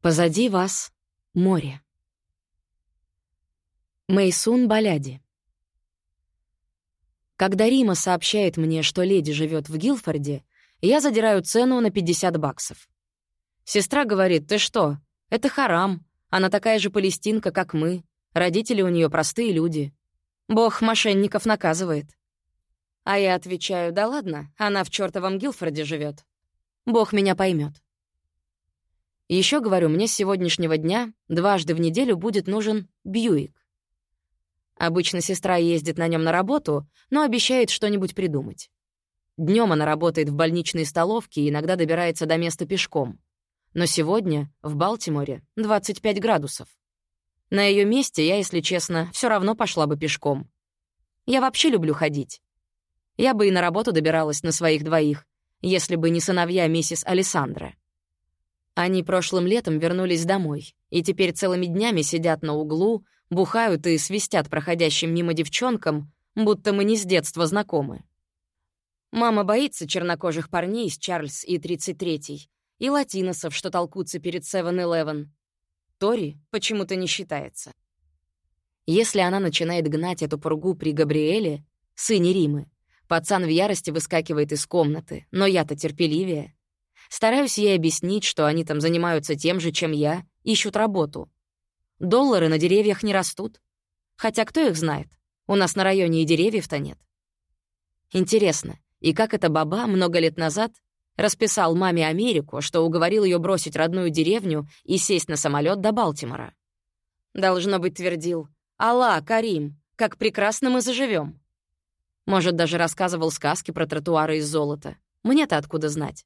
Позади вас море. Мейсун Баляди. Когда Рима сообщает мне, что леди живет в Гилфорде, я задираю цену на 50 баксов. Сестра говорит, ты что, это харам, она такая же палестинка, как мы, родители у нее простые люди. Бог мошенников наказывает. А я отвечаю, да ладно, она в чертовом Гилфорде живет. Бог меня поймет. Еще говорю, мне с сегодняшнего дня дважды в неделю будет нужен Бьюик. Обычно сестра ездит на нем на работу, но обещает что-нибудь придумать. Днем она работает в больничной столовке и иногда добирается до места пешком. Но сегодня в Балтиморе 25 градусов. На ее месте я, если честно, все равно пошла бы пешком. Я вообще люблю ходить. Я бы и на работу добиралась на своих двоих, если бы не сыновья миссис Александра. Они прошлым летом вернулись домой, и теперь целыми днями сидят на углу, бухают и свистят проходящим мимо девчонкам, будто мы не с детства знакомы. Мама боится чернокожих парней из Чарльз и 33-й, и латиносов, что толкутся перед 7-Eleven. Тори почему-то не считается. Если она начинает гнать эту пургу при Габриэле, сыне Римы, пацан в ярости выскакивает из комнаты, но я-то терпеливее — Стараюсь ей объяснить, что они там занимаются тем же, чем я, ищут работу. Доллары на деревьях не растут. Хотя кто их знает? У нас на районе и деревьев-то нет. Интересно, и как это баба много лет назад расписал маме Америку, что уговорил ее бросить родную деревню и сесть на самолет до Балтимора? Должно быть, твердил. «Алла, Карим, как прекрасно мы заживем. Может, даже рассказывал сказки про тротуары из золота. Мне-то откуда знать?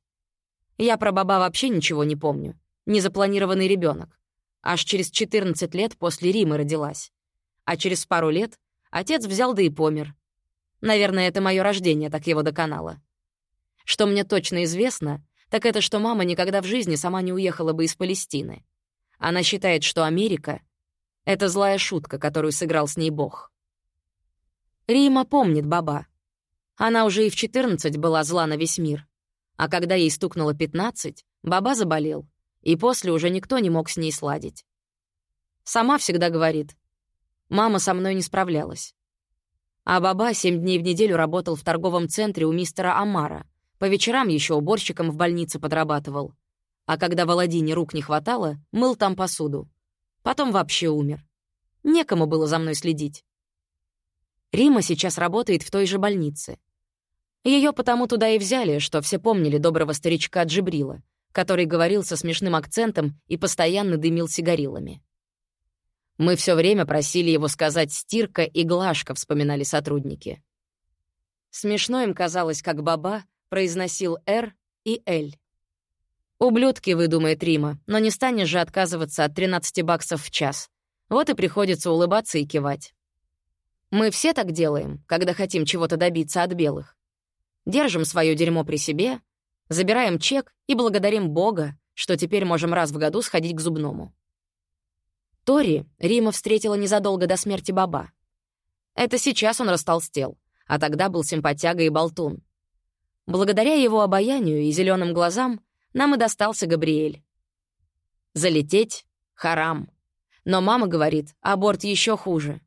Я про баба вообще ничего не помню. Незапланированный ребенок. Аж через 14 лет после Римы родилась. А через пару лет отец взял да и помер. Наверное, это мое рождение так его доконало. Что мне точно известно, так это что мама никогда в жизни сама не уехала бы из Палестины. Она считает, что Америка — это злая шутка, которую сыграл с ней Бог. Рима помнит баба. Она уже и в 14 была зла на весь мир. А когда ей стукнуло 15, баба заболел, и после уже никто не мог с ней сладить. Сама всегда говорит, «Мама со мной не справлялась». А баба семь дней в неделю работал в торговом центре у мистера Амара, по вечерам еще уборщиком в больнице подрабатывал. А когда Володине рук не хватало, мыл там посуду. Потом вообще умер. Некому было за мной следить. Рима сейчас работает в той же больнице. Ее потому туда и взяли, что все помнили доброго старичка Джибрила, который говорил со смешным акцентом и постоянно дымил сигарилами. Мы все время просили его сказать «стирка» и «глажка», вспоминали сотрудники. Смешно им казалось, как Баба произносил «Р» и «Л». «Ублюдки», — выдумает Рима, но не станешь же отказываться от 13 баксов в час. Вот и приходится улыбаться и кивать. Мы все так делаем, когда хотим чего-то добиться от белых. Держим свое дерьмо при себе, забираем чек и благодарим Бога, что теперь можем раз в году сходить к зубному. Тори Рима встретила незадолго до смерти Баба. Это сейчас он растолстел, а тогда был симпатяга и болтун. Благодаря его обаянию и зеленым глазам нам и достался Габриэль. Залететь — харам. Но мама говорит, аборт еще хуже.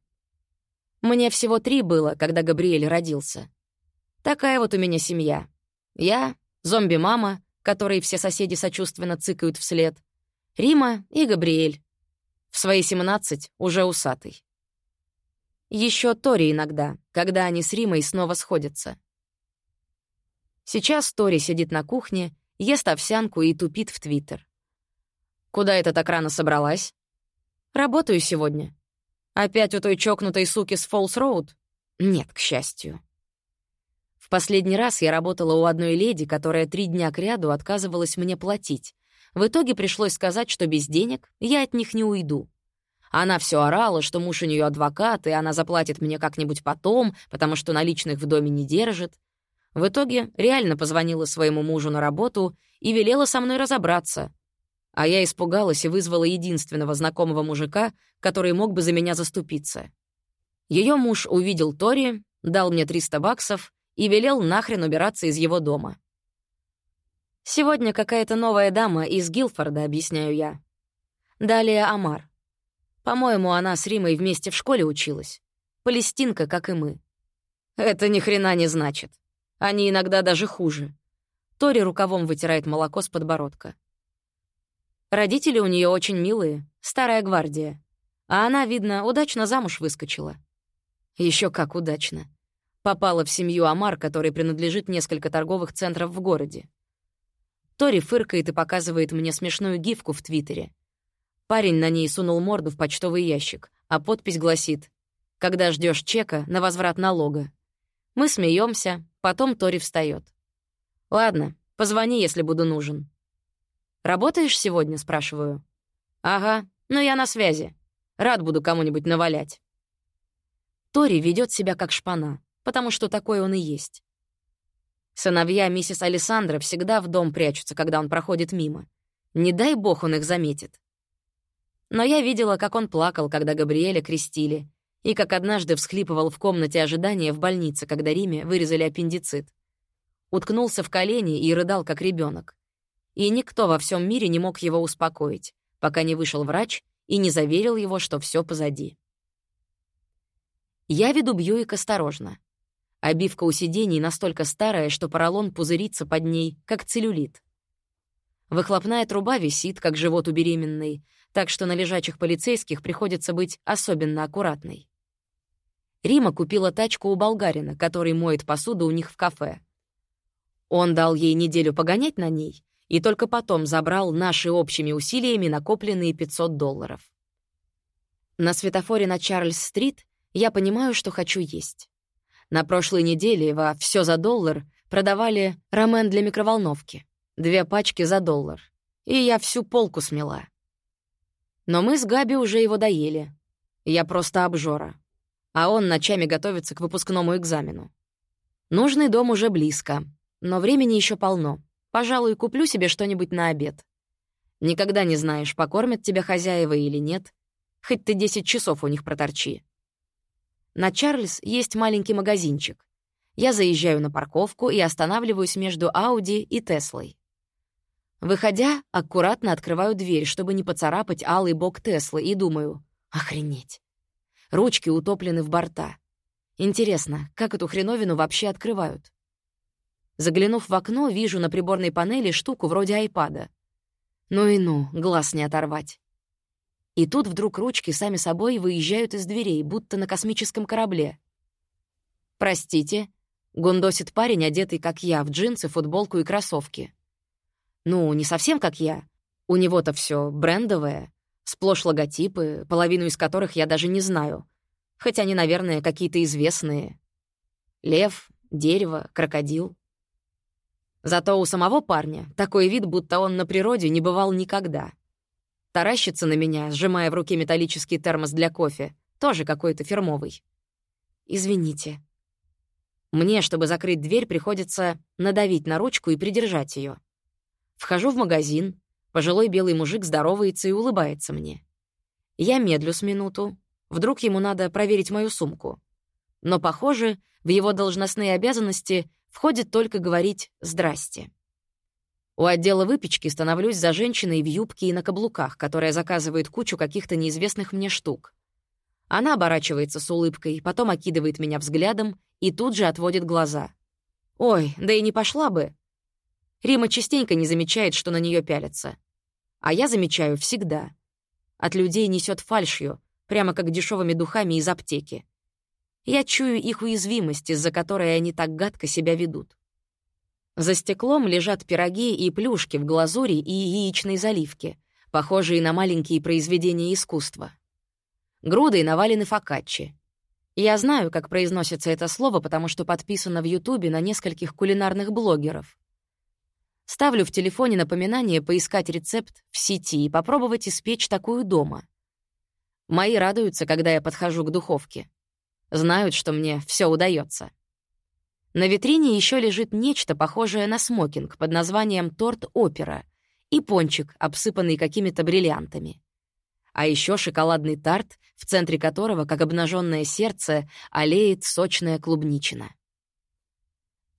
Мне всего три было, когда Габриэль родился. Такая вот у меня семья. Я, зомби-мама, которой все соседи сочувственно цыкают вслед, Рима и Габриэль. В свои 17 уже усатый. Еще Тори иногда, когда они с Римой снова сходятся. Сейчас Тори сидит на кухне, ест овсянку и тупит в Твиттер. «Куда это так рано собралась?» «Работаю сегодня». «Опять у той чокнутой суки с Фолс-Роуд?» «Нет, к счастью». В последний раз я работала у одной леди, которая три дня кряду отказывалась мне платить. В итоге пришлось сказать, что без денег я от них не уйду. Она все орала, что муж у нее адвокат, и она заплатит мне как-нибудь потом, потому что наличных в доме не держит. В итоге реально позвонила своему мужу на работу и велела со мной разобраться. А я испугалась и вызвала единственного знакомого мужика, который мог бы за меня заступиться. Ее муж увидел Тори, дал мне 300 баксов и велел нахрен убираться из его дома. «Сегодня какая-то новая дама из Гилфорда», — объясняю я. Далее Амар. По-моему, она с Римой вместе в школе училась. Палестинка, как и мы. Это ни хрена не значит. Они иногда даже хуже. Тори рукавом вытирает молоко с подбородка. Родители у нее очень милые, старая гвардия. А она, видно, удачно замуж выскочила. Еще как удачно. Попала в семью Амар, которой принадлежит несколько торговых центров в городе. Тори фыркает и показывает мне смешную гифку в Твиттере. Парень на ней сунул морду в почтовый ящик, а подпись гласит «Когда ждешь чека на возврат налога». Мы смеемся, потом Тори встает. «Ладно, позвони, если буду нужен». «Работаешь сегодня?» — спрашиваю. «Ага, но я на связи. Рад буду кому-нибудь навалять». Тори ведет себя как шпана, потому что такой он и есть. Сыновья миссис Александра всегда в дом прячутся, когда он проходит мимо. Не дай бог он их заметит. Но я видела, как он плакал, когда Габриэля крестили, и как однажды всхлипывал в комнате ожидания в больнице, когда Риме вырезали аппендицит. Уткнулся в колени и рыдал, как ребенок. И никто во всем мире не мог его успокоить, пока не вышел врач и не заверил его, что все позади. Я веду Бьюик осторожно. Обивка у сидений настолько старая, что поролон пузырится под ней, как целлюлит. Выхлопная труба висит, как живот у беременной, так что на лежачих полицейских приходится быть особенно аккуратной. Рима купила тачку у болгарина, который моет посуду у них в кафе. Он дал ей неделю погонять на ней и только потом забрал наши общими усилиями накопленные 500 долларов. На светофоре на Чарльз-стрит я понимаю, что хочу есть. На прошлой неделе во «Всё за доллар» продавали рамен для микроволновки. Две пачки за доллар. И я всю полку смела. Но мы с Габи уже его доели. Я просто обжора. А он ночами готовится к выпускному экзамену. Нужный дом уже близко, но времени еще полно. Пожалуй, куплю себе что-нибудь на обед. Никогда не знаешь, покормят тебя хозяева или нет. Хоть ты 10 часов у них проторчи. На Чарльз есть маленький магазинчик. Я заезжаю на парковку и останавливаюсь между Ауди и Теслой. Выходя, аккуратно открываю дверь, чтобы не поцарапать алый бок Теслы, и думаю, охренеть. Ручки утоплены в борта. Интересно, как эту хреновину вообще открывают? Заглянув в окно, вижу на приборной панели штуку вроде айпада. Ну и ну, глаз не оторвать. И тут вдруг ручки сами собой выезжают из дверей, будто на космическом корабле. «Простите», — гундосит парень, одетый, как я, в джинсы, футболку и кроссовки. Ну, не совсем как я. У него-то все брендовое, сплошь логотипы, половину из которых я даже не знаю. Хоть они, наверное, какие-то известные. Лев, дерево, крокодил. Зато у самого парня такой вид, будто он на природе не бывал никогда. Таращится на меня, сжимая в руке металлический термос для кофе, тоже какой-то фирмовый. «Извините». Мне, чтобы закрыть дверь, приходится надавить на ручку и придержать ее. Вхожу в магазин, пожилой белый мужик здоровается и улыбается мне. Я медлю с минуту, вдруг ему надо проверить мою сумку. Но, похоже, в его должностные обязанности входит только говорить «здрасте». У отдела выпечки становлюсь за женщиной в юбке и на каблуках, которая заказывает кучу каких-то неизвестных мне штук. Она оборачивается с улыбкой, потом окидывает меня взглядом и тут же отводит глаза. «Ой, да и не пошла бы. Рима частенько не замечает, что на нее пялятся. А я замечаю всегда. От людей несет фальшью, прямо как дешевыми духами из аптеки. Я чую их уязвимость, из-за которой они так гадко себя ведут. За стеклом лежат пироги и плюшки в глазури и яичной заливке, похожие на маленькие произведения искусства. Грудой навалены фокаччи. Я знаю, как произносится это слово, потому что подписано в Ютубе на нескольких кулинарных блогеров. Ставлю в телефоне напоминание поискать рецепт в сети и попробовать испечь такую дома. Мои радуются, когда я подхожу к духовке. Знают, что мне все удается. На витрине еще лежит нечто похожее на смокинг под названием «Торт Опера» и пончик, обсыпанный какими-то бриллиантами. А еще шоколадный тарт, в центре которого, как обнаженное сердце, олеет сочная клубничина.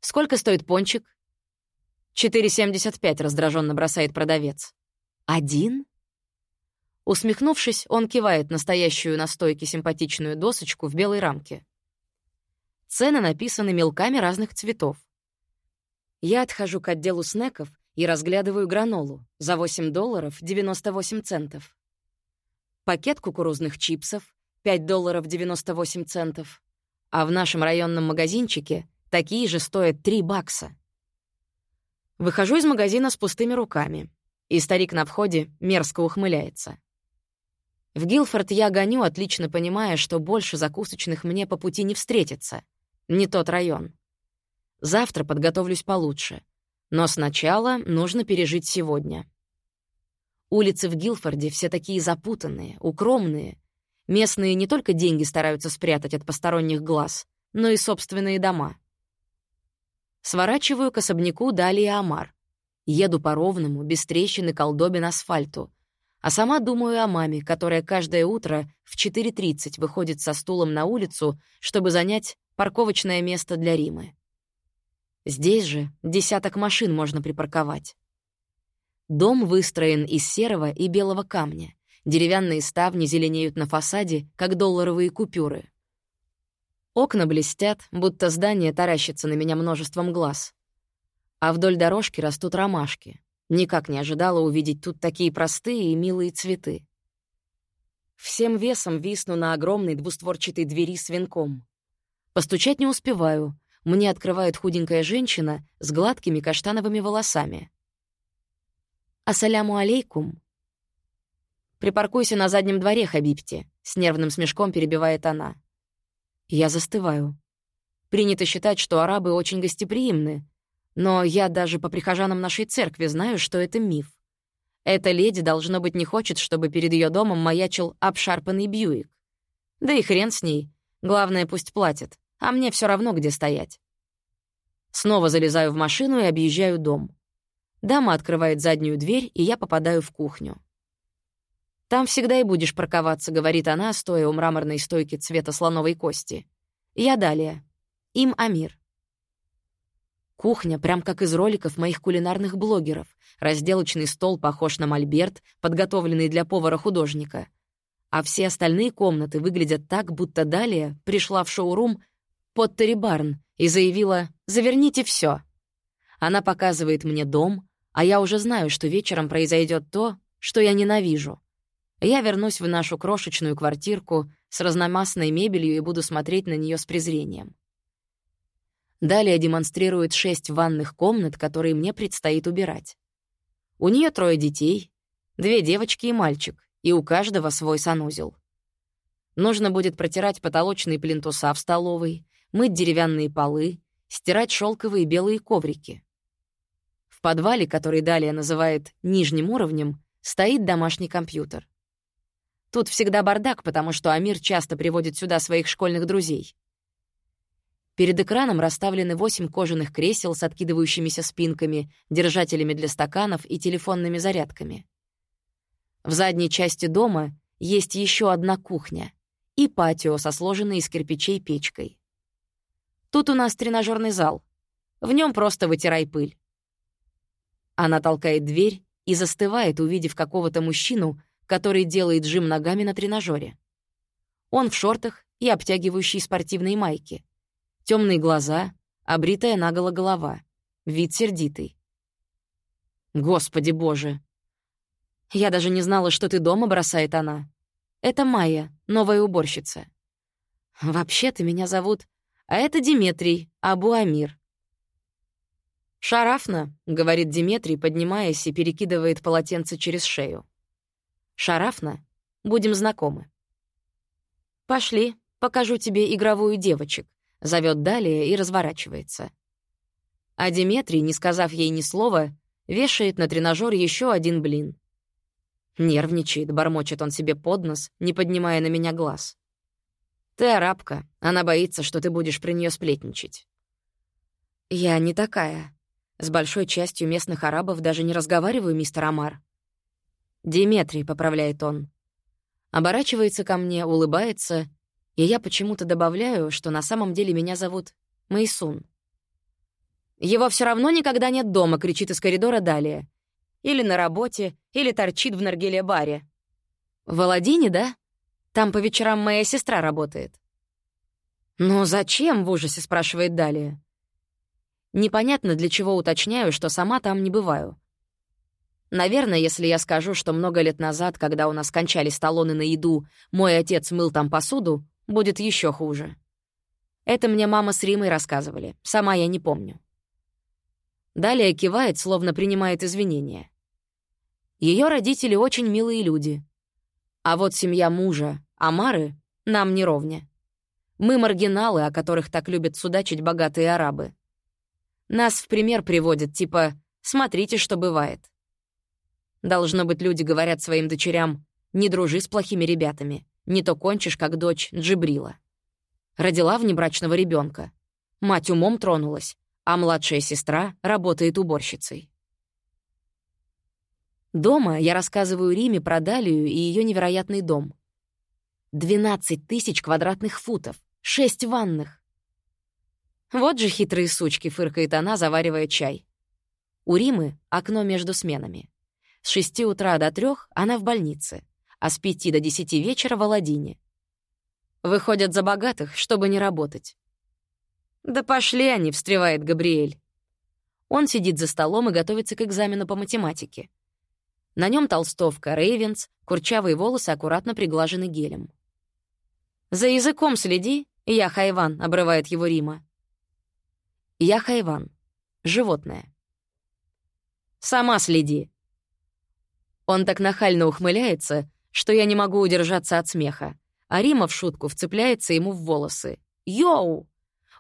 «Сколько стоит пончик?» «4,75», — раздраженно бросает продавец. «Один?» Усмехнувшись, он кивает настоящую на стойке симпатичную досочку в белой рамке. Цены написаны мелками разных цветов. Я отхожу к отделу снеков и разглядываю гранолу за 8 долларов 98 центов. Пакет кукурузных чипсов — 5 долларов 98 центов. А в нашем районном магазинчике такие же стоят 3 бакса. Выхожу из магазина с пустыми руками, и старик на входе мерзко ухмыляется. В Гилфорд я гоню, отлично понимая, что больше закусочных мне по пути не встретится. Не тот район. Завтра подготовлюсь получше. Но сначала нужно пережить сегодня. Улицы в Гилфорде все такие запутанные, укромные. Местные не только деньги стараются спрятать от посторонних глаз, но и собственные дома. Сворачиваю к особняку далее Амар. Еду по ровному, без трещин и колдобин асфальту, а сама думаю о маме, которая каждое утро в 4.30 выходит со стулом на улицу, чтобы занять парковочное место для Римы. Здесь же десяток машин можно припарковать. Дом выстроен из серого и белого камня. Деревянные ставни зеленеют на фасаде, как долларовые купюры. Окна блестят, будто здание таращится на меня множеством глаз. А вдоль дорожки растут ромашки. Никак не ожидала увидеть тут такие простые и милые цветы. Всем весом висну на огромной двустворчатой двери с венком. Постучать не успеваю. Мне открывает худенькая женщина с гладкими каштановыми волосами. «Ассаляму алейкум». «Припаркуйся на заднем дворе, Хабибти», — с нервным смешком перебивает она. Я застываю. Принято считать, что арабы очень гостеприимны, но я даже по прихожанам нашей церкви знаю, что это миф. Эта леди, должно быть, не хочет, чтобы перед ее домом маячил обшарпанный Бьюик. Да и хрен с ней. Главное, пусть платит. А мне все равно, где стоять. Снова залезаю в машину и объезжаю дом. Дама открывает заднюю дверь, и я попадаю в кухню. «Там всегда и будешь парковаться», — говорит она, стоя у мраморной стойки цвета слоновой кости. «Я далее. Им Амир». Кухня, прям как из роликов моих кулинарных блогеров. Разделочный стол похож на мольберт, подготовленный для повара-художника. А все остальные комнаты выглядят так, будто Далия пришла в шоурум Поттери Барн и заявила «Заверните все. Она показывает мне дом, а я уже знаю, что вечером произойдет то, что я ненавижу. Я вернусь в нашу крошечную квартирку с разномастной мебелью и буду смотреть на нее с презрением. Далее демонстрирует шесть ванных комнат, которые мне предстоит убирать. У нее трое детей, две девочки и мальчик, и у каждого свой санузел. Нужно будет протирать потолочные плинтуса в столовой, мыть деревянные полы, стирать шелковые белые коврики. В подвале, который далее называет нижним уровнем, стоит домашний компьютер. Тут всегда бардак, потому что Амир часто приводит сюда своих школьных друзей. Перед экраном расставлены восемь кожаных кресел с откидывающимися спинками, держателями для стаканов и телефонными зарядками. В задней части дома есть еще одна кухня и патио со сложенной из кирпичей печкой. Тут у нас тренажерный зал. В нем просто вытирай пыль. Она толкает дверь и застывает, увидев какого-то мужчину, который делает жим ногами на тренажере. Он в шортах и обтягивающей спортивной майке. Темные глаза, обритая наголо голова, вид сердитый. «Господи боже!» «Я даже не знала, что ты дома», — бросает она. «Это Майя, новая уборщица». «Вообще-то меня зовут...» «А это Диметрий, Абу Амир». «Шарафна», — говорит Диметрий, поднимаясь и перекидывает полотенце через шею. «Шарафна, будем знакомы». «Пошли, покажу тебе игровую девочек», зовет далее и разворачивается. А Диметрий, не сказав ей ни слова, вешает на тренажер еще один блин. Нервничает, бормочет он себе под нос, не поднимая на меня глаз. «Ты арабка, она боится, что ты будешь при нее сплетничать». «Я не такая. С большой частью местных арабов даже не разговариваю, мистер Амар». «Диметрий», — поправляет он. Оборачивается ко мне, улыбается и я почему-то добавляю, что на самом деле меня зовут Майсун. «Его все равно никогда нет дома», — кричит из коридора далее. «Или на работе, или торчит в наргиле-баре». В Аладдине, да? Там по вечерам моя сестра работает». «Но зачем?» — в ужасе спрашивает Далия. Непонятно, для чего уточняю, что сама там не бываю. Наверное, если я скажу, что много лет назад, когда у нас кончались талоны на еду, мой отец мыл там посуду, будет еще хуже. Это мне мама с Римой рассказывали, сама я не помню. Далее кивает, словно принимает извинения. Ее родители очень милые люди. А вот семья мужа, Амары, нам не ровня. Мы маргиналы, о которых так любят судачить богатые арабы. Нас в пример приводят, типа «смотрите, что бывает». Должно быть, люди говорят своим дочерям «не дружи с плохими ребятами, не то кончишь, как дочь Джибрила». Родила внебрачного ребенка. Мать умом тронулась, а младшая сестра работает уборщицей. Дома я рассказываю Риме про Далию и ее невероятный дом. 12 тысяч квадратных футов, шесть ванных. Вот же хитрые сучки, фыркает она, заваривая чай. У Римы окно между сменами. С шести утра до трех она в больнице, а с пяти до десяти вечера в Аладдине. Выходят за богатых, чтобы не работать. «Да пошли они», — встревает Габриэль. Он сидит за столом и готовится к экзамену по математике. На нем толстовка, рейвенс, курчавые волосы аккуратно приглажены гелем. «За языком следи, я Хайван», — обрывает его Рима. Я Хайван. Животное. «Сама следи», он так нахально ухмыляется, что я не могу удержаться от смеха. А Рима в шутку вцепляется ему в волосы. «Йоу!»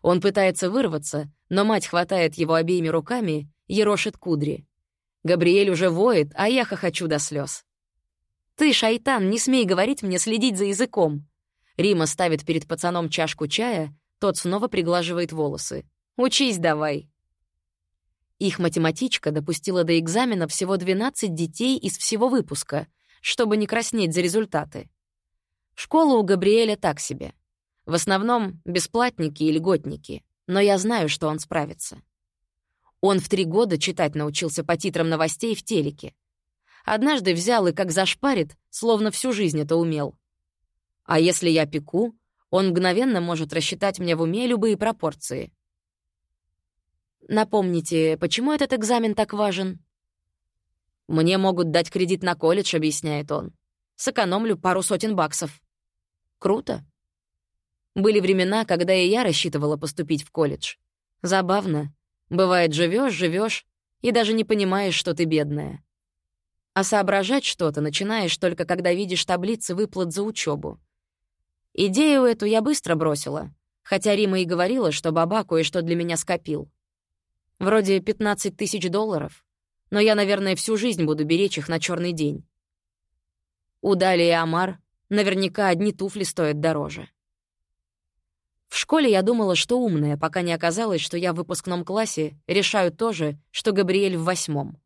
Он пытается вырваться, но мать хватает его обеими руками, ерошит кудри. Габриэль уже воет, а я хохочу до слез. «Ты, шайтан, не смей говорить мне следить за языком!» Рима ставит перед пацаном чашку чая, тот снова приглаживает волосы. «Учись давай!» Их математичка допустила до экзамена всего 12 детей из всего выпуска, чтобы не краснеть за результаты. Школа у Габриэля так себе. В основном бесплатники и льготники, но я знаю, что он справится. Он в три года читать научился по титрам новостей в телеке. Однажды взял и как зашпарит, словно всю жизнь это умел. А если я пеку, он мгновенно может рассчитать мне в уме любые пропорции. Напомните, почему этот экзамен так важен? Мне могут дать кредит на колледж, объясняет он. Сэкономлю пару сотен баксов. Круто. Были времена, когда и я рассчитывала поступить в колледж. Забавно. Бывает, живешь, живешь и даже не понимаешь, что ты бедная. А соображать что-то начинаешь только когда видишь таблицы выплат за учебу. Идею эту я быстро бросила, хотя Рима и говорила, что баба кое-что для меня скопил. Вроде 15 тысяч долларов. Но я, наверное, всю жизнь буду беречь их на черный день. У Дали и Амар наверняка одни туфли стоят дороже. В школе я думала, что умная, пока не оказалось, что я в выпускном классе решаю то же, что Габриэль в восьмом.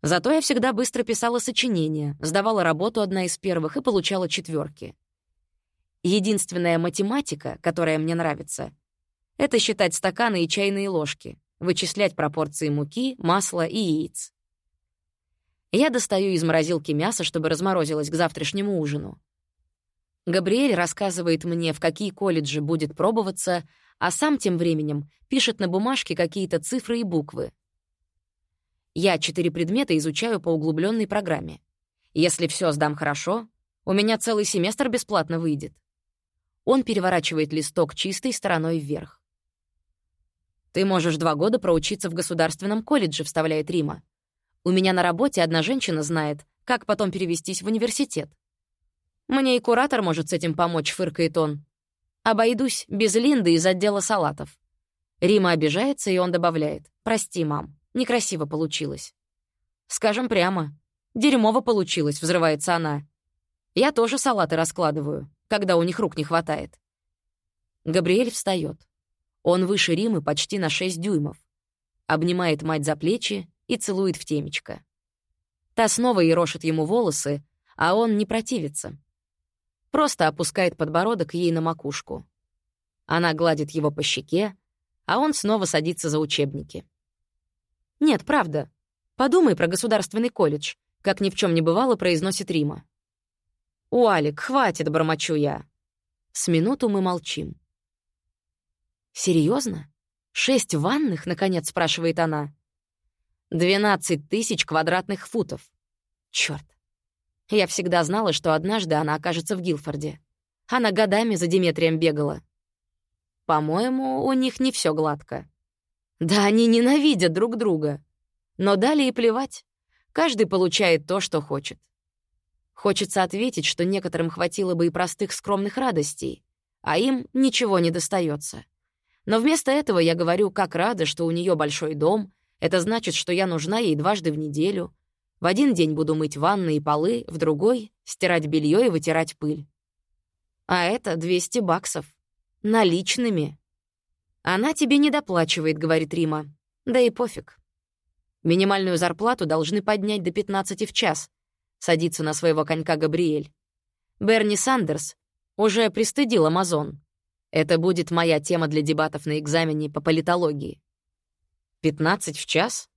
Зато я всегда быстро писала сочинения, сдавала работу одна из первых и получала четверки. Единственная математика, которая мне нравится, это считать стаканы и чайные ложки, вычислять пропорции муки, масла и яиц. Я достаю из морозилки мясо, чтобы разморозилось к завтрашнему ужину. Габриэль рассказывает мне, в какие колледжи будет пробоваться, а сам тем временем пишет на бумажке какие-то цифры и буквы. Я четыре предмета изучаю по углубленной программе. Если все сдам хорошо, у меня целый семестр бесплатно выйдет. Он переворачивает листок чистой стороной вверх. «Ты можешь два года проучиться в государственном колледже», — вставляет Рима. «У меня на работе одна женщина знает, как потом перевестись в университет». «Мне и куратор может с этим помочь», — фыркает он. «Обойдусь без Линды из отдела салатов». Рима обижается, и он добавляет. «Прости, мам, некрасиво получилось». «Скажем прямо. Дерьмово получилось», — взрывается она. «Я тоже салаты раскладываю, когда у них рук не хватает». Габриэль встает. Он выше Римы почти на 6 дюймов. Обнимает мать за плечи и целует в темечко. Та снова ерошит ему волосы, а он не противится. Просто опускает подбородок ей на макушку. Она гладит его по щеке, а он снова садится за учебники. «Нет, правда. Подумай про государственный колледж», как ни в чем не бывало, произносит Рима. «Уалик, хватит», — бормочу я. С минуту мы молчим. «Серьезно? Шесть ванных?» — наконец спрашивает она. «Двенадцать тысяч квадратных футов. Чёрт. Я всегда знала, что однажды она окажется в Гилфорде. Она годами за Диметрием бегала. По-моему, у них не все гладко. Да они ненавидят друг друга. Но далее и плевать. Каждый получает то, что хочет. Хочется ответить, что некоторым хватило бы и простых скромных радостей, а им ничего не достается. Но вместо этого я говорю, как рада, что у нее большой дом. Это значит, что я нужна ей дважды в неделю. В один день буду мыть ванны и полы, в другой — стирать белье и вытирать пыль. А это 200 баксов. Наличными. Она тебе не доплачивает, говорит Рима. Да и пофиг. Минимальную зарплату должны поднять до 15 в час. Садится на своего конька Габриэль. Берни Сандерс уже пристыдил Амазон. Это будет моя тема для дебатов на экзамене по политологии. 15 в час?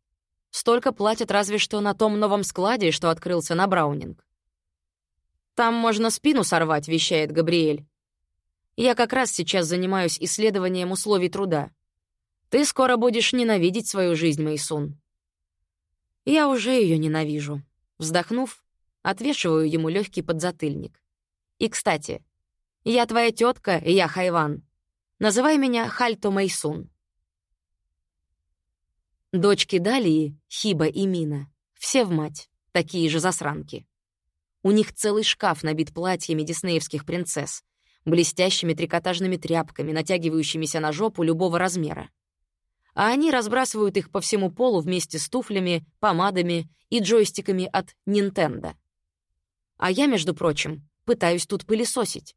Столько платят разве что на том новом складе, что открылся на Браунинг. «Там можно спину сорвать», — вещает Габриэль. Я как раз сейчас занимаюсь исследованием условий труда. Ты скоро будешь ненавидеть свою жизнь, Мейсун. Я уже ее ненавижу. Вздохнув, отвешиваю ему легкий подзатыльник. И, кстати, я твоя тетка, и я Хайван. Называй меня Хальто Мейсун. Дочки Далии, Хиба и Мина, все в мать, такие же засранки. У них целый шкаф набит платьями диснеевских принцесс, блестящими трикотажными тряпками, натягивающимися на жопу любого размера. А они разбрасывают их по всему полу вместе с туфлями, помадами и джойстиками от Nintendo. А я, между прочим, пытаюсь тут пылесосить.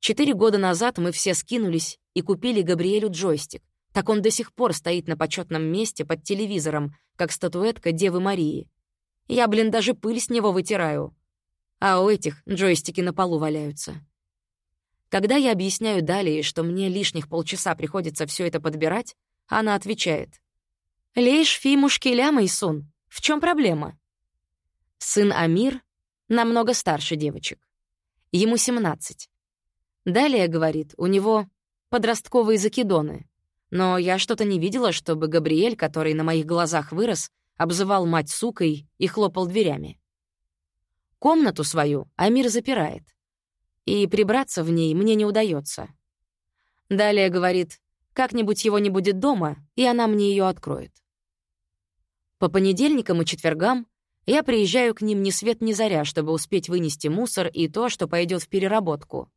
Четыре года назад мы все скинулись и купили Габриэлю джойстик. Так он до сих пор стоит на почетном месте под телевизором, как статуэтка Девы Марии. Я, блин, даже пыль с него вытираю. А у этих джойстики на полу валяются. Когда я объясняю далее, что мне лишних полчаса приходится все это подбирать, она отвечает. «Лейш фи мушкеля, Майсун. В чем проблема?» Сын Амир намного старше девочек. Ему 17. Далее, говорит, у него подростковые закидоны. Но я что-то не видела, чтобы Габриэль, который на моих глазах вырос, обзывал мать сукой и хлопал дверями. Комнату свою Амир запирает и прибраться в ней мне не удается. Далее говорит, как-нибудь его не будет дома, и она мне ее откроет. По понедельникам и четвергам я приезжаю к ним ни свет ни заря, чтобы успеть вынести мусор и то, что пойдет в переработку.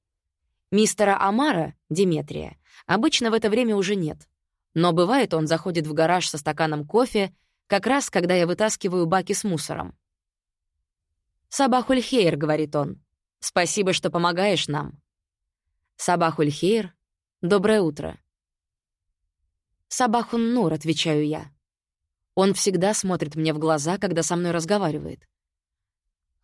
Мистера Амара, Диметрия, обычно в это время уже нет. Но бывает, он заходит в гараж со стаканом кофе, как раз когда я вытаскиваю баки с мусором. «Сабахульхейр», — говорит он, Спасибо, что помогаешь нам. Сабахуль хейр. Доброе утро. Сабахун Нур, отвечаю я. Он всегда смотрит мне в глаза, когда со мной разговаривает.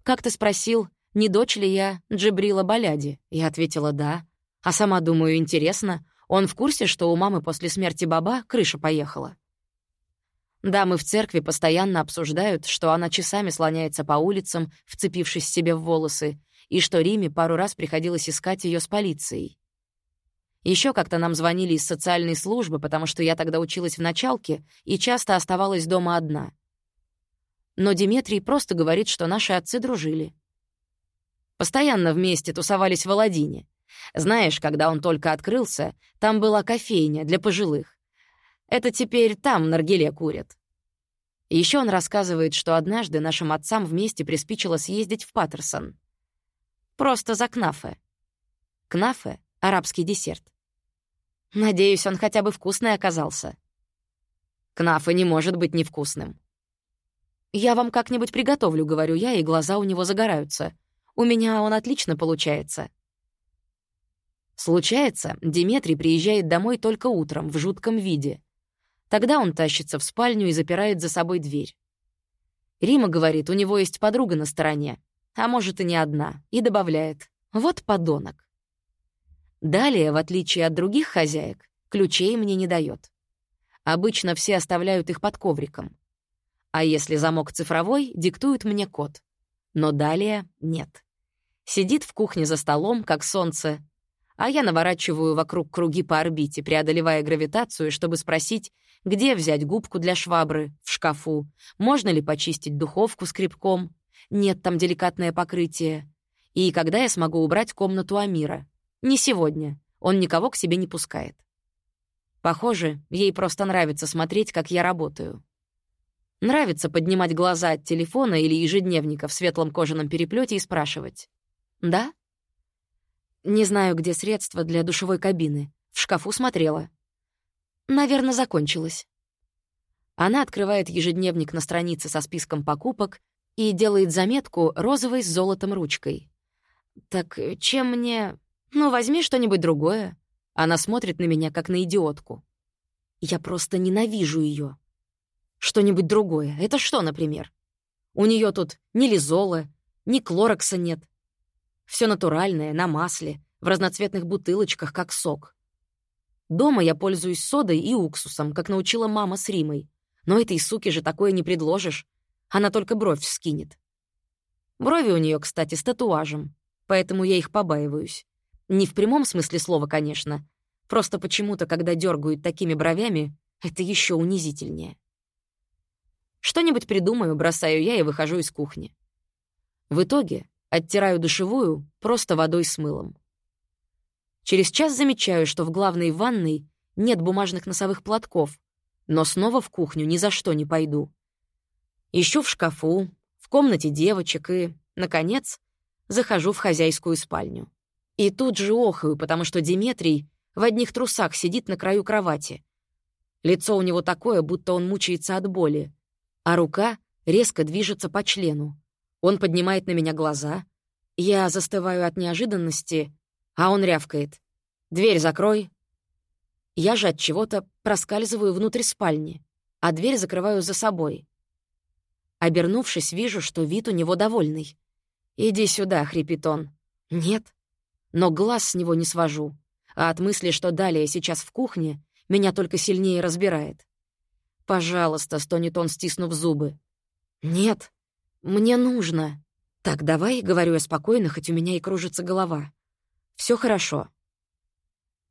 Как ты спросил, не дочь ли я Джибрила Баляди? Я ответила «да». А сама думаю, интересно, он в курсе, что у мамы после смерти баба крыша поехала? Дамы в церкви постоянно обсуждают, что она часами слоняется по улицам, вцепившись себе в волосы, и что Риме пару раз приходилось искать ее с полицией. Еще как-то нам звонили из социальной службы, потому что я тогда училась в началке и часто оставалась дома одна. Но Диметрий просто говорит, что наши отцы дружили. Постоянно вместе тусовались в Аладдине. Знаешь, когда он только открылся, там была кофейня для пожилых. Это теперь там наргиле курят. Еще он рассказывает, что однажды нашим отцам вместе приспичило съездить в Паттерсон. Просто за кнафе. Кнафе — арабский десерт. Надеюсь, он хотя бы вкусный оказался. Кнафе не может быть невкусным. «Я вам как-нибудь приготовлю», — говорю я, и глаза у него загораются. «У меня он отлично получается». Случается, Диметрий приезжает домой только утром, в жутком виде. Тогда он тащится в спальню и запирает за собой дверь. Рима говорит, у него есть подруга на стороне а может и не одна, и добавляет «Вот подонок». Далее, в отличие от других хозяек, ключей мне не дает. Обычно все оставляют их под ковриком. А если замок цифровой, диктуют мне код. Но далее нет. Сидит в кухне за столом, как солнце, а я наворачиваю вокруг круги по орбите, преодолевая гравитацию, чтобы спросить, где взять губку для швабры, в шкафу, можно ли почистить духовку скребком, нет там деликатное покрытие, и когда я смогу убрать комнату Амира. Не сегодня, он никого к себе не пускает. Похоже, ей просто нравится смотреть, как я работаю. Нравится поднимать глаза от телефона или ежедневника в светлом кожаном переплете и спрашивать. «Да?» «Не знаю, где средства для душевой кабины. В шкафу смотрела». «Наверное, закончилось». Она открывает ежедневник на странице со списком покупок и делает заметку розовой с золотом ручкой. «Так чем мне...» «Ну, возьми что-нибудь другое». Она смотрит на меня, как на идиотку. Я просто ненавижу ее. Что-нибудь другое. Это что, например? У нее тут ни лизола, ни клорокса нет. Все натуральное, на масле, в разноцветных бутылочках, как сок. Дома я пользуюсь содой и уксусом, как научила мама с Римой. Но этой суке же такое не предложишь. Она только бровь скинет. Брови у нее, кстати, с татуажем, поэтому я их побаиваюсь. Не в прямом смысле слова, конечно. Просто почему-то, когда дергают такими бровями, это еще унизительнее. Что-нибудь придумаю, бросаю я и выхожу из кухни. В итоге оттираю душевую просто водой с мылом. Через час замечаю, что в главной ванной нет бумажных носовых платков, но снова в кухню ни за что не пойду. Ищу в шкафу, в комнате девочек и, наконец, захожу в хозяйскую спальню. И тут же охаю, потому что Диметрий в одних трусах сидит на краю кровати. Лицо у него такое, будто он мучается от боли а рука резко движется по члену. Он поднимает на меня глаза. Я застываю от неожиданности, а он рявкает. «Дверь закрой». Я же от чего-то проскальзываю внутрь спальни, а дверь закрываю за собой. Обернувшись, вижу, что вид у него довольный. «Иди сюда», — хрипит он. «Нет». Но глаз с него не свожу, а от мысли, что далее сейчас в кухне, меня только сильнее разбирает. «Пожалуйста», — стонет он, стиснув зубы. «Нет, мне нужно». «Так, давай», — говорю я спокойно, хоть у меня и кружится голова. Все хорошо».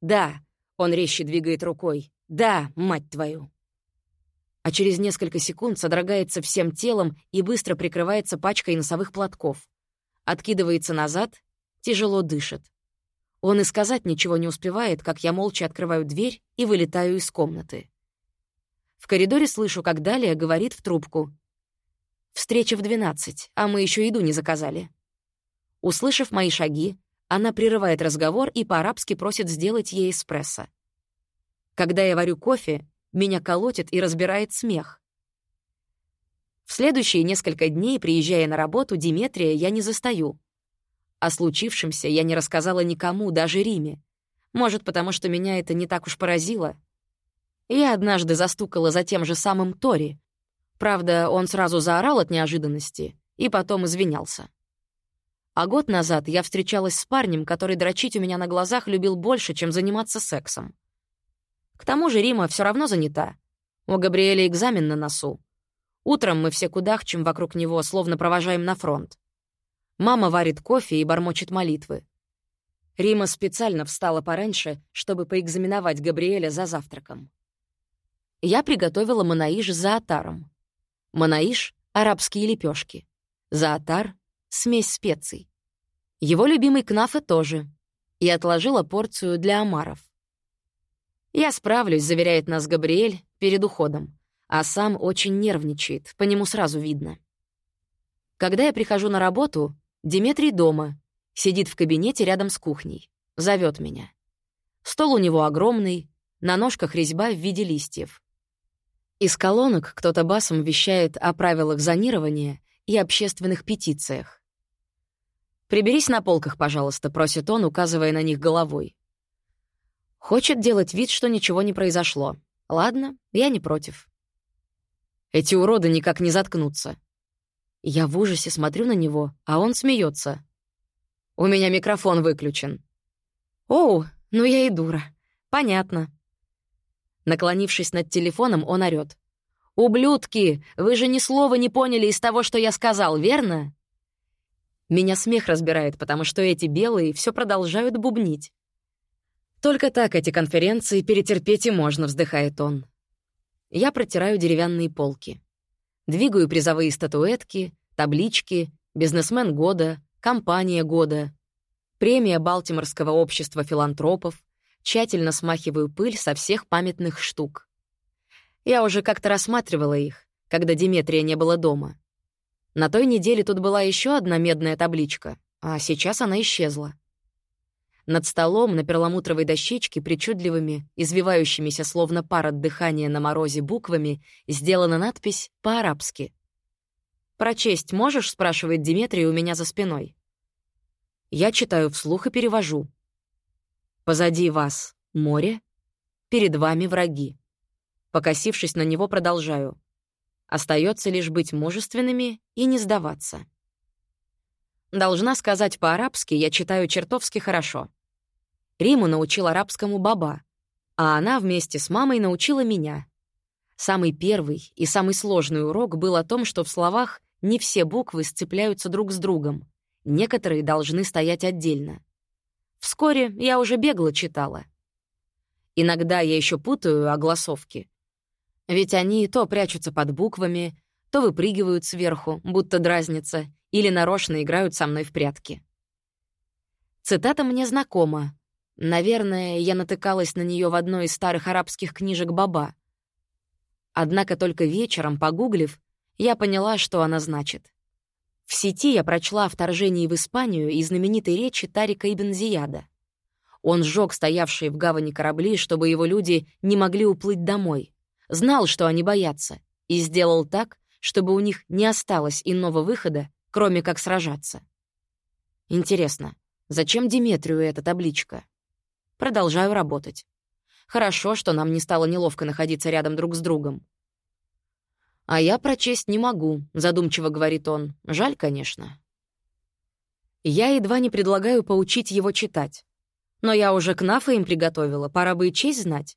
«Да», — он резче двигает рукой. «Да, мать твою». А через несколько секунд содрогается всем телом и быстро прикрывается пачкой носовых платков. Откидывается назад, тяжело дышит. Он и сказать ничего не успевает, как я молча открываю дверь и вылетаю из комнаты. В коридоре слышу, как Далия говорит в трубку. «Встреча в двенадцать, а мы еще еду не заказали». Услышав мои шаги, она прерывает разговор и по-арабски просит сделать ей эспрессо. Когда я варю кофе, меня колотит и разбирает смех. В следующие несколько дней, приезжая на работу, Диметрия я не застаю. О случившемся я не рассказала никому, даже Риме. Может, потому что меня это не так уж поразило — я однажды застукала за тем же самым Тори. Правда, он сразу заорал от неожиданности и потом извинялся. А год назад я встречалась с парнем, который дрочить у меня на глазах любил больше, чем заниматься сексом. К тому же Рима все равно занята. У Габриэля экзамен на носу. Утром мы все кудахчем вокруг него, словно провожаем на фронт. Мама варит кофе и бормочет молитвы. Рима специально встала пораньше, чтобы поэкзаменовать Габриэля за завтраком я приготовила манаиш с заатаром. Манаиш — арабские лепешки. Заатар — смесь специй. Его любимый кнафе тоже. И отложила порцию для омаров. «Я справлюсь», — заверяет нас Габриэль перед уходом. А сам очень нервничает, по нему сразу видно. Когда я прихожу на работу, Диметрий дома, сидит в кабинете рядом с кухней, зовет меня. Стол у него огромный, на ножках резьба в виде листьев. Из колонок кто-то басом вещает о правилах зонирования и общественных петициях. «Приберись на полках, пожалуйста», — просит он, указывая на них головой. Хочет делать вид, что ничего не произошло. Ладно, я не против. Эти уроды никак не заткнутся. Я в ужасе смотрю на него, а он смеется. У меня микрофон выключен. Оу, ну я и дура. Понятно. Наклонившись над телефоном, он орёт. «Ублюдки! Вы же ни слова не поняли из того, что я сказал, верно?» Меня смех разбирает, потому что эти белые все продолжают бубнить. «Только так эти конференции перетерпеть и можно», — вздыхает он. Я протираю деревянные полки. Двигаю призовые статуэтки, таблички, бизнесмен года, компания года, премия Балтиморского общества филантропов, тщательно смахиваю пыль со всех памятных штук. Я уже как-то рассматривала их, когда Диметрия не было дома. На той неделе тут была еще одна медная табличка, а сейчас она исчезла. Над столом на перламутровой дощечке причудливыми, извивающимися словно пар от дыхания на морозе буквами сделана надпись по-арабски. «Прочесть можешь?» — спрашивает Диметрий у меня за спиной. Я читаю вслух и перевожу. «Позади вас море, перед вами враги». Покосившись на него, продолжаю. Остается лишь быть мужественными и не сдаваться. Должна сказать по-арабски, я читаю чертовски хорошо. Риму научил арабскому баба, а она вместе с мамой научила меня. Самый первый и самый сложный урок был о том, что в словах не все буквы сцепляются друг с другом. Некоторые должны стоять отдельно. Вскоре я уже бегло читала. Иногда я еще путаю огласовки, ведь они то прячутся под буквами, то выпрыгивают сверху, будто дразнятся, или нарочно играют со мной в прятки. Цитата мне знакома. Наверное, я натыкалась на нее в одной из старых арабских книжек Баба. Однако только вечером, погуглив, я поняла, что она значит. В сети я прочла о вторжении в Испанию и знаменитой речи Тарика Ибн Зияда. Он сжег стоявшие в гавани корабли, чтобы его люди не могли уплыть домой. Знал, что они боятся, и сделал так, чтобы у них не осталось иного выхода, кроме как сражаться. Интересно, зачем Диметрию эта табличка? Продолжаю работать. Хорошо, что нам не стало неловко находиться рядом друг с другом. «А я прочесть не могу», — задумчиво говорит он. «Жаль, конечно». Я едва не предлагаю поучить его читать. Но я уже кнафа им приготовила, пора бы и честь знать.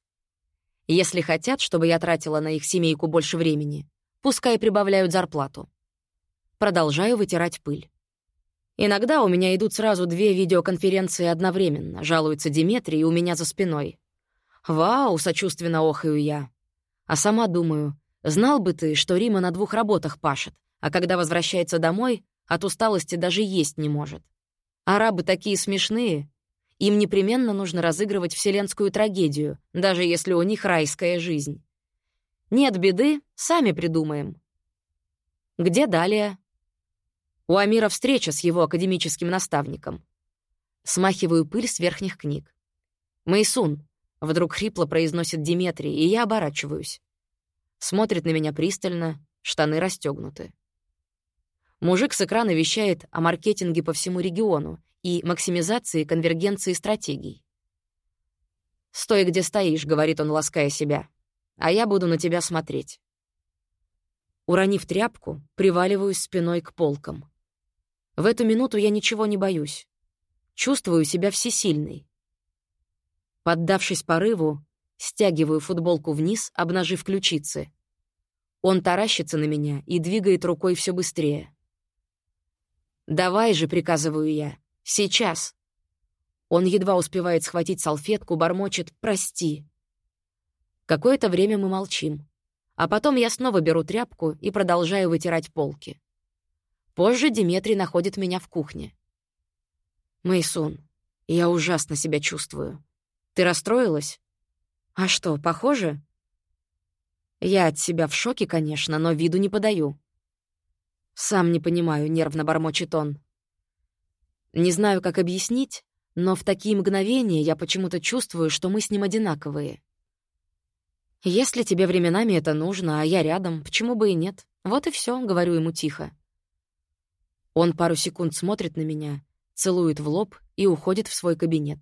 Если хотят, чтобы я тратила на их семейку больше времени, пускай прибавляют зарплату. Продолжаю вытирать пыль. Иногда у меня идут сразу две видеоконференции одновременно, жалуется Диметрий у меня за спиной. «Вау!» — сочувственно охаю я. А сама думаю, знал бы ты, что Рима на двух работах пашет, а когда возвращается домой, от усталости даже есть не может. Арабы такие смешные, им непременно нужно разыгрывать вселенскую трагедию, даже если у них райская жизнь. Нет беды, сами придумаем. Где далее? У Амира встреча с его академическим наставником. Смахиваю пыль с верхних книг. «Майсун», — вдруг хрипло произносит Диметрий, и я оборачиваюсь. Смотрит на меня пристально, штаны расстегнуты. Мужик с экрана вещает о маркетинге по всему региону и максимизации конвергенции стратегий. «Стой, где стоишь», — говорит он, лаская себя, «а я буду на тебя смотреть». Уронив тряпку, приваливаюсь спиной к полкам. В эту минуту я ничего не боюсь. Чувствую себя всесильной. Поддавшись порыву, стягиваю футболку вниз, обнажив ключицы. Он таращится на меня и двигает рукой все быстрее. «Давай же», — приказываю я, — «сейчас». Он едва успевает схватить салфетку, бормочет «прости». Какое-то время мы молчим. А потом я снова беру тряпку и продолжаю вытирать полки. Позже Диметрий находит меня в кухне. «Мэйсун, я ужасно себя чувствую. Ты расстроилась?» «А что, похоже?» Я от себя в шоке, конечно, но виду не подаю. «Сам не понимаю», — нервно бормочет он. Не знаю, как объяснить, но в такие мгновения я почему-то чувствую, что мы с ним одинаковые. «Если тебе временами это нужно, а я рядом, почему бы и нет? Вот и все, говорю ему тихо. Он пару секунд смотрит на меня, целует в лоб и уходит в свой кабинет.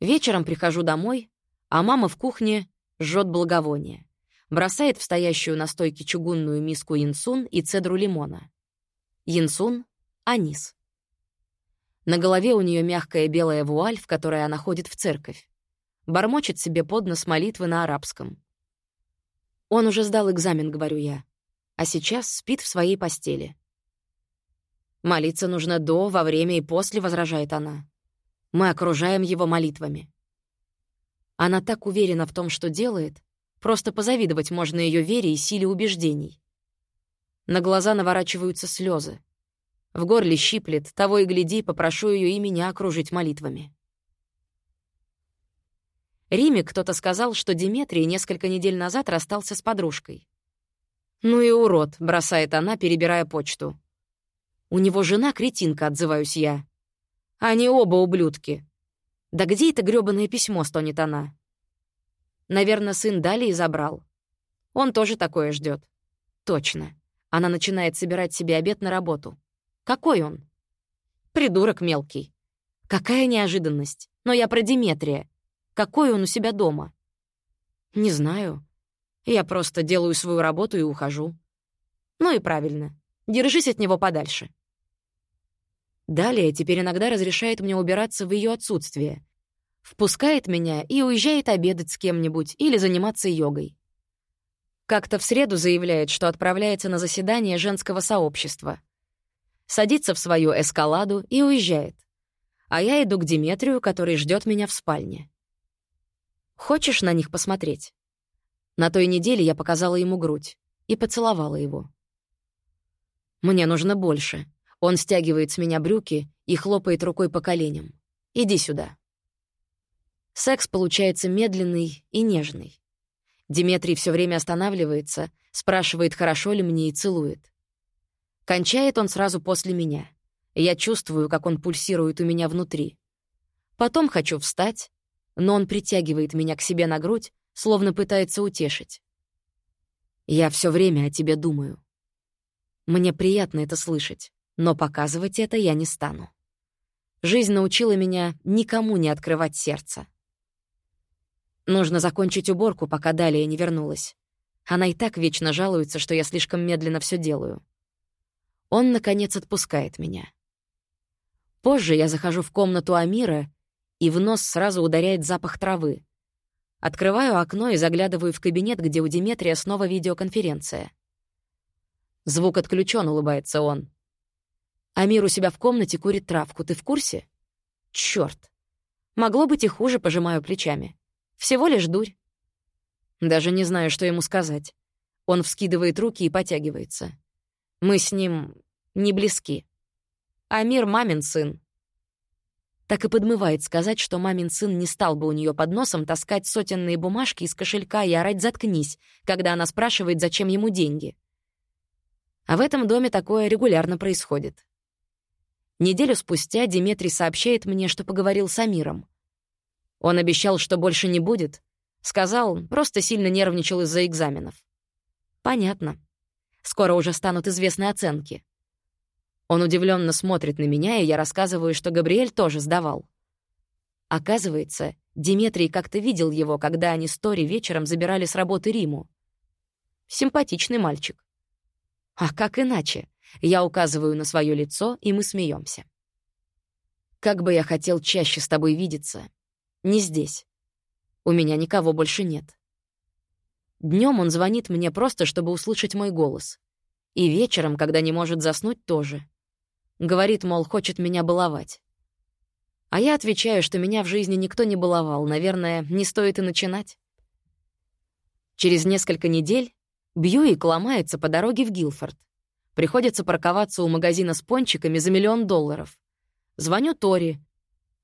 Вечером прихожу домой, а мама в кухне жжет благовоние бросает в стоящую на стойке чугунную миску янсун и цедру лимона. Янсун — анис. На голове у нее мягкая белая вуаль, в которой она ходит в церковь. Бормочет себе под нос молитвы на арабском. Он уже сдал экзамен, говорю я, а сейчас спит в своей постели. «Молиться нужно до, во время и после», — возражает она. «Мы окружаем его молитвами». Она так уверена в том, что делает, просто позавидовать можно ее вере и силе убеждений. На глаза наворачиваются слезы. В горле щиплет, того и гляди, попрошу ее и меня окружить молитвами. Риме кто-то сказал, что Диметрий несколько недель назад расстался с подружкой. «Ну и урод», — бросает она, перебирая почту. «У него жена кретинка», — отзываюсь я. «Они оба ублюдки». «Да где это грёбаное письмо?» — стонет она. «Наверное, сын Далии забрал. Он тоже такое ждет. «Точно». Она начинает собирать себе обед на работу. «Какой он?» «Придурок мелкий». «Какая неожиданность. Но я про Диметрия. Какой он у себя дома?» «Не знаю. Я просто делаю свою работу и ухожу». «Ну и правильно. Держись от него подальше». Далее теперь иногда разрешает мне убираться в ее отсутствие. Впускает меня и уезжает обедать с кем-нибудь или заниматься йогой. Как-то в среду заявляет, что отправляется на заседание женского сообщества. Садится в свою эскаладу и уезжает. А я иду к Диметрию, который ждет меня в спальне. Хочешь на них посмотреть? На той неделе я показала ему грудь и поцеловала его. Мне нужно больше. Он стягивает с меня брюки и хлопает рукой по коленям. «Иди сюда». Секс получается медленный и нежный. Диметрий все время останавливается, спрашивает, хорошо ли мне, и целует. Кончает он сразу после меня. Я чувствую, как он пульсирует у меня внутри. Потом хочу встать, но он притягивает меня к себе на грудь, словно пытается утешить. Я все время о тебе думаю. Мне приятно это слышать но показывать это я не стану. Жизнь научила меня никому не открывать сердце. Нужно закончить уборку, пока Далия не вернулась. Она и так вечно жалуется, что я слишком медленно все делаю. Он, наконец, отпускает меня. Позже я захожу в комнату Амира, и в нос сразу ударяет запах травы. Открываю окно и заглядываю в кабинет, где у Диметрия снова видеоконференция. Звук отключен, улыбается он. Амир у себя в комнате курит травку. Ты в курсе? Чёрт. Могло быть и хуже, пожимаю плечами. Всего лишь дурь. Даже не знаю, что ему сказать. Он вскидывает руки и потягивается. Мы с ним не близки. Амир — мамин сын. Так и подмывает сказать, что мамин сын не стал бы у нее под носом таскать сотенные бумажки из кошелька и орать «заткнись», когда она спрашивает, зачем ему деньги. А в этом доме такое регулярно происходит. Неделю спустя Диметрий сообщает мне, что поговорил с Амиром. Он обещал, что больше не будет. Сказал, просто сильно нервничал из-за экзаменов. Понятно. Скоро уже станут известны оценки. Он удивленно смотрит на меня, и я рассказываю, что Габриэль тоже сдавал. Оказывается, Диметрий как-то видел его, когда они с Тори вечером забирали с работы Риму. Симпатичный мальчик. А как иначе? Я указываю на свое лицо, и мы смеемся. Как бы я хотел чаще с тобой видеться. Не здесь. У меня никого больше нет. Днем он звонит мне просто, чтобы услышать мой голос. И вечером, когда не может заснуть, тоже. Говорит, мол, хочет меня баловать. А я отвечаю, что меня в жизни никто не баловал, наверное, не стоит и начинать. Через несколько недель Бьюик ломается по дороге в Гилфорд. Приходится парковаться у магазина с пончиками за миллион долларов. Звоню Тори.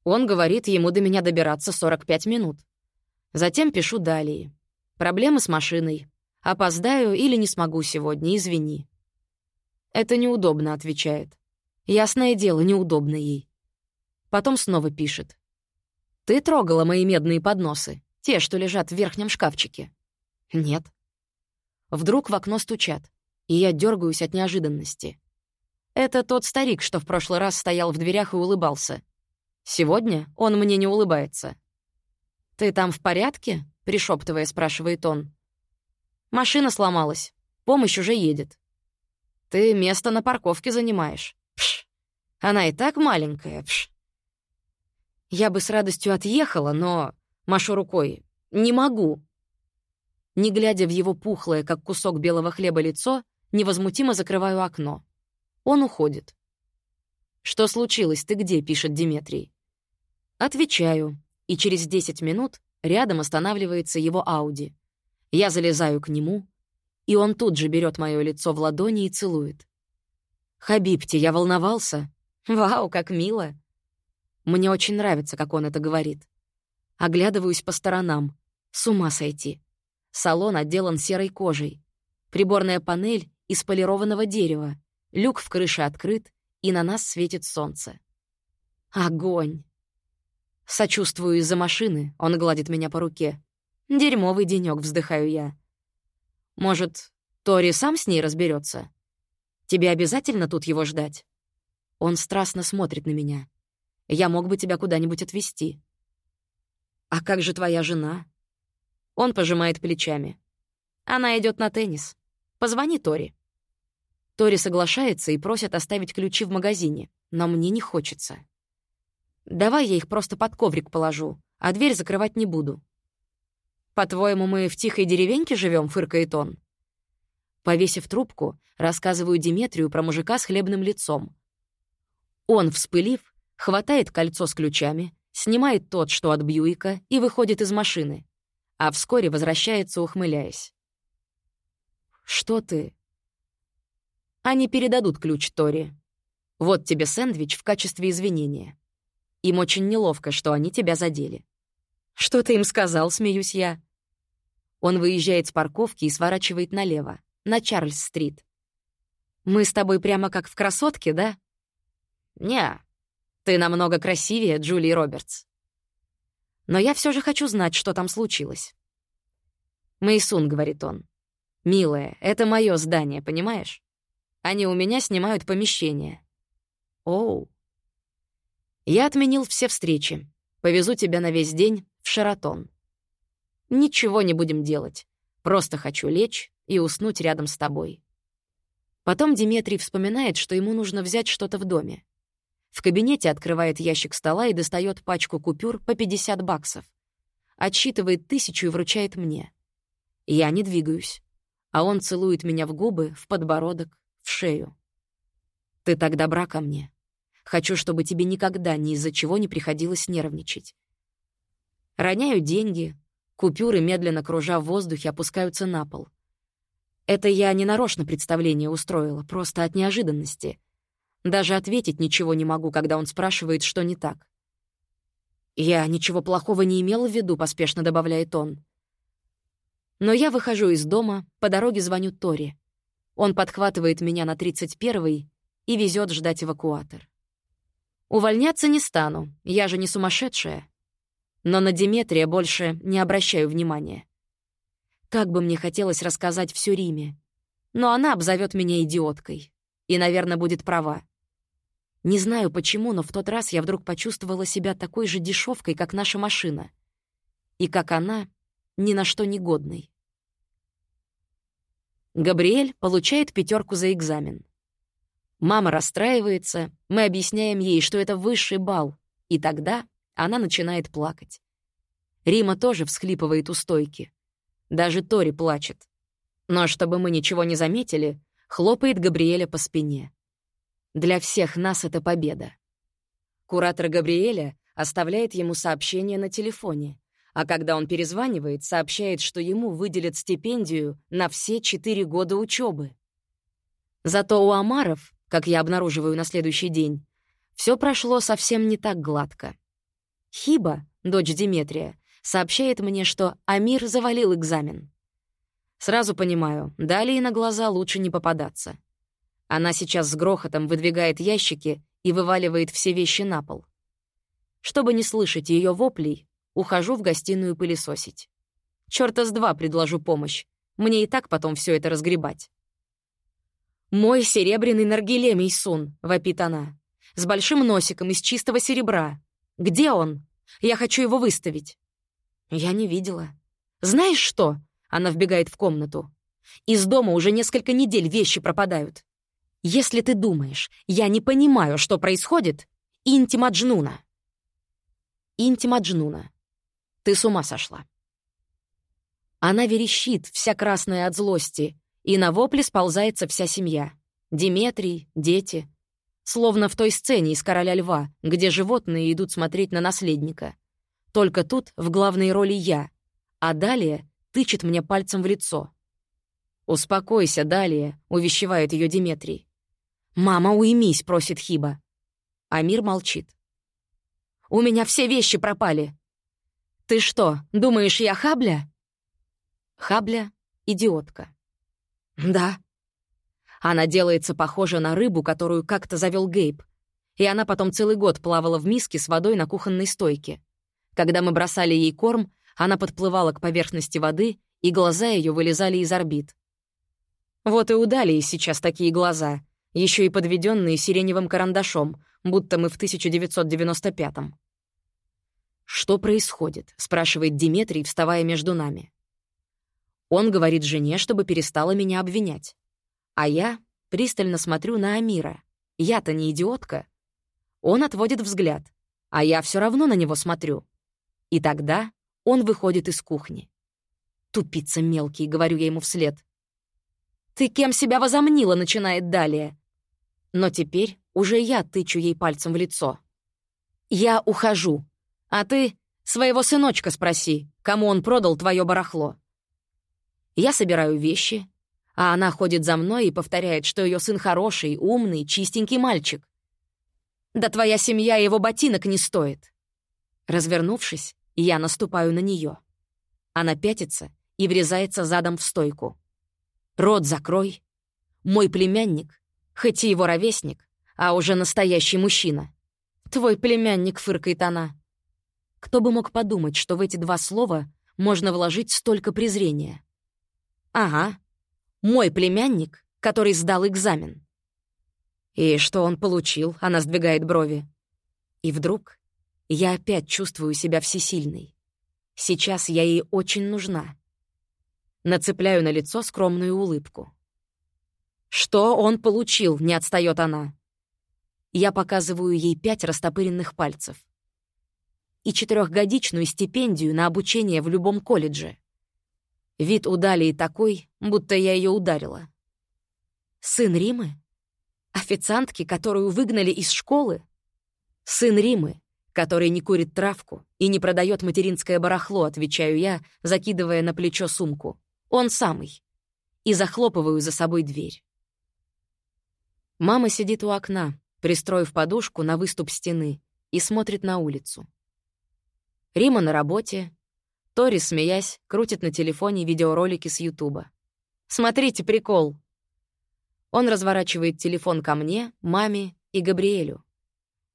Он говорит, ему до меня добираться 45 минут. Затем пишу далее. Проблемы с машиной. Опоздаю или не смогу сегодня, извини. «Это неудобно», — отвечает. Ясное дело, неудобно ей. Потом снова пишет. «Ты трогала мои медные подносы, те, что лежат в верхнем шкафчике?» «Нет». Вдруг в окно стучат и я дергаюсь от неожиданности. Это тот старик, что в прошлый раз стоял в дверях и улыбался. Сегодня он мне не улыбается. «Ты там в порядке?» — пришептывая, спрашивает он. «Машина сломалась. Помощь уже едет». «Ты место на парковке занимаешь. Пш! Она и так маленькая, пш!» Я бы с радостью отъехала, но... Машу рукой. «Не могу». Не глядя в его пухлое, как кусок белого хлеба, лицо, Невозмутимо закрываю окно. Он уходит. «Что случилось? Ты где?» — пишет Диметрий. Отвечаю, и через 10 минут рядом останавливается его Ауди. Я залезаю к нему, и он тут же берет мое лицо в ладони и целует. «Хабибти, я волновался. Вау, как мило!» Мне очень нравится, как он это говорит. Оглядываюсь по сторонам. С ума сойти. Салон отделан серой кожей. Приборная панель из полированного дерева. Люк в крыше открыт, и на нас светит солнце. Огонь! Сочувствую из-за машины, он гладит меня по руке. Дерьмовый денёк, вздыхаю я. Может, Тори сам с ней разберется? Тебе обязательно тут его ждать? Он страстно смотрит на меня. Я мог бы тебя куда-нибудь отвезти. А как же твоя жена? Он пожимает плечами. Она идет на теннис. Позвони Тори. Тори соглашается и просит оставить ключи в магазине, но мне не хочется. Давай я их просто под коврик положу, а дверь закрывать не буду. По-твоему, мы в тихой деревеньке живем? фыркает он. Повесив трубку, рассказываю Диметрию про мужика с хлебным лицом. Он, вспылив, хватает кольцо с ключами, снимает тот, что от Бьюика, и выходит из машины, а вскоре возвращается, ухмыляясь. «Что ты?» Они передадут ключ Тори. Вот тебе сэндвич в качестве извинения. Им очень неловко, что они тебя задели. Что ты им сказал, смеюсь я. Он выезжает с парковки и сворачивает налево, на Чарльз-стрит. Мы с тобой прямо как в «Красотке», да? Не, ты намного красивее Джулии Робертс. Но я все же хочу знать, что там случилось. «Мэйсун», — говорит он, — «милая, это мое здание, понимаешь? Они у меня снимают помещение. Оу. Я отменил все встречи. Повезу тебя на весь день в Шаратон. Ничего не будем делать. Просто хочу лечь и уснуть рядом с тобой. Потом Диметрий вспоминает, что ему нужно взять что-то в доме. В кабинете открывает ящик стола и достает пачку купюр по 50 баксов. Отсчитывает тысячу и вручает мне. Я не двигаюсь, а он целует меня в губы, в подбородок, шею. «Ты так добра ко мне. Хочу, чтобы тебе никогда ни из-за чего не приходилось нервничать». Роняю деньги, купюры, медленно кружа в воздухе, опускаются на пол. Это я не нарочно представление устроила, просто от неожиданности. Даже ответить ничего не могу, когда он спрашивает, что не так. «Я ничего плохого не имела в виду», — поспешно добавляет он. Но я выхожу из дома, по дороге звоню Тори. Он подхватывает меня на 31-й и везет ждать эвакуатор. Увольняться не стану, я же не сумасшедшая. Но на Диметрия больше не обращаю внимания. Как бы мне хотелось рассказать всё Риме. Но она обзовет меня идиоткой. И, наверное, будет права. Не знаю почему, но в тот раз я вдруг почувствовала себя такой же дешевкой, как наша машина. И как она, ни на что не годной. Габриэль получает пятерку за экзамен. Мама расстраивается, мы объясняем ей, что это высший балл, и тогда она начинает плакать. Рима тоже всхлипывает у стойки. Даже Тори плачет. Но чтобы мы ничего не заметили, хлопает Габриэля по спине. Для всех нас это победа. Куратор Габриэля оставляет ему сообщение на телефоне, а когда он перезванивает, сообщает, что ему выделят стипендию на все четыре года учебы. Зато у Амаров, как я обнаруживаю на следующий день, все прошло совсем не так гладко. Хиба, дочь Диметрия, сообщает мне, что Амир завалил экзамен. Сразу понимаю, далее на глаза лучше не попадаться. Она сейчас с грохотом выдвигает ящики и вываливает все вещи на пол. Чтобы не слышать ее воплей, Ухожу в гостиную пылесосить. Чёрта с два предложу помощь. Мне и так потом все это разгребать. «Мой серебряный наргиле, Мейсун!» — вопит она. «С большим носиком из чистого серебра. Где он? Я хочу его выставить». Я не видела. «Знаешь что?» — она вбегает в комнату. «Из дома уже несколько недель вещи пропадают. Если ты думаешь, я не понимаю, что происходит, Интимаджнуна». Интимаджнуна ты с ума сошла. Она верещит, вся красная от злости, и на вопли сползается вся семья. Диметрий, дети. словно в той сцене из «Короля льва», где животные идут смотреть на наследника. Только тут в главной роли я, а далее тычет мне пальцем в лицо. «Успокойся, далее», — увещевает ее Диметрий. «Мама, уймись», — просит Хиба. Амир молчит. «У меня все вещи пропали». «Ты что, думаешь, я Хабля?» Хабля — идиотка. «Да». Она делается похожа на рыбу, которую как-то завел Гейб, и она потом целый год плавала в миске с водой на кухонной стойке. Когда мы бросали ей корм, она подплывала к поверхности воды, и глаза ее вылезали из орбит. Вот и у Далии сейчас такие глаза, еще и подведенные сиреневым карандашом, будто мы в 1995-м. «Что происходит?» — спрашивает Диметрий, вставая между нами. Он говорит жене, чтобы перестала меня обвинять. А я пристально смотрю на Амира. Я-то не идиотка. Он отводит взгляд, а я все равно на него смотрю. И тогда он выходит из кухни. «Тупица мелкий», — говорю я ему вслед. «Ты кем себя возомнила?» — начинает далее. Но теперь уже я тычу ей пальцем в лицо. «Я ухожу. А ты своего сыночка спроси, кому он продал твое барахло». Я собираю вещи, а она ходит за мной и повторяет, что ее сын хороший, умный, чистенький мальчик. Да твоя семья его ботинок не стоит. Развернувшись, я наступаю на нее. Она пятится и врезается задом в стойку. Рот закрой. Мой племянник, хоть и его ровесник, а уже настоящий мужчина. Твой племянник, фыркает она. Кто бы мог подумать, что в эти два слова можно вложить столько презрения? «Ага. Мой племянник, который сдал экзамен». «И что он получил?» — она сдвигает брови. И вдруг я опять чувствую себя всесильной. Сейчас я ей очень нужна. Нацепляю на лицо скромную улыбку. «Что он получил?» — не отстает она. Я показываю ей пять растопыренных пальцев. И четырехгодичную стипендию на обучение в любом колледже. Вид у Далии такой, будто я ее ударила. Сын Римы? Официантки, которую выгнали из школы? Сын Римы, который не курит травку и не продает материнское барахло, отвечаю я, закидывая на плечо сумку. Он самый. И захлопываю за собой дверь. Мама сидит у окна, пристроив подушку на выступ стены, и смотрит на улицу. Рима на работе, Тори, смеясь, крутит на телефоне видеоролики с Ютуба. «Смотрите, прикол!» Он разворачивает телефон ко мне, маме и Габриэлю.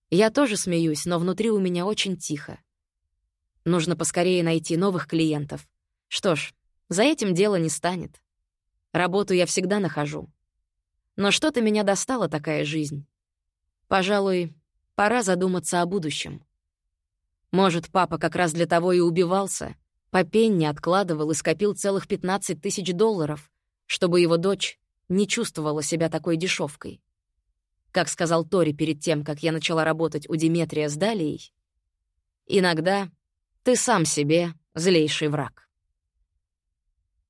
Я тоже смеюсь, но внутри у меня очень тихо. Нужно поскорее найти новых клиентов. Что ж, за этим дело не станет. Работу я всегда нахожу. Но что-то меня достала такая жизнь. Пожалуй, пора задуматься о будущем. Может, папа как раз для того и убивался, по пенни откладывал и скопил целых 15 тысяч долларов, чтобы его дочь не чувствовала себя такой дешевкой. Как сказал Тори перед тем, как я начала работать у Диметрия с Далией, «Иногда ты сам себе злейший враг».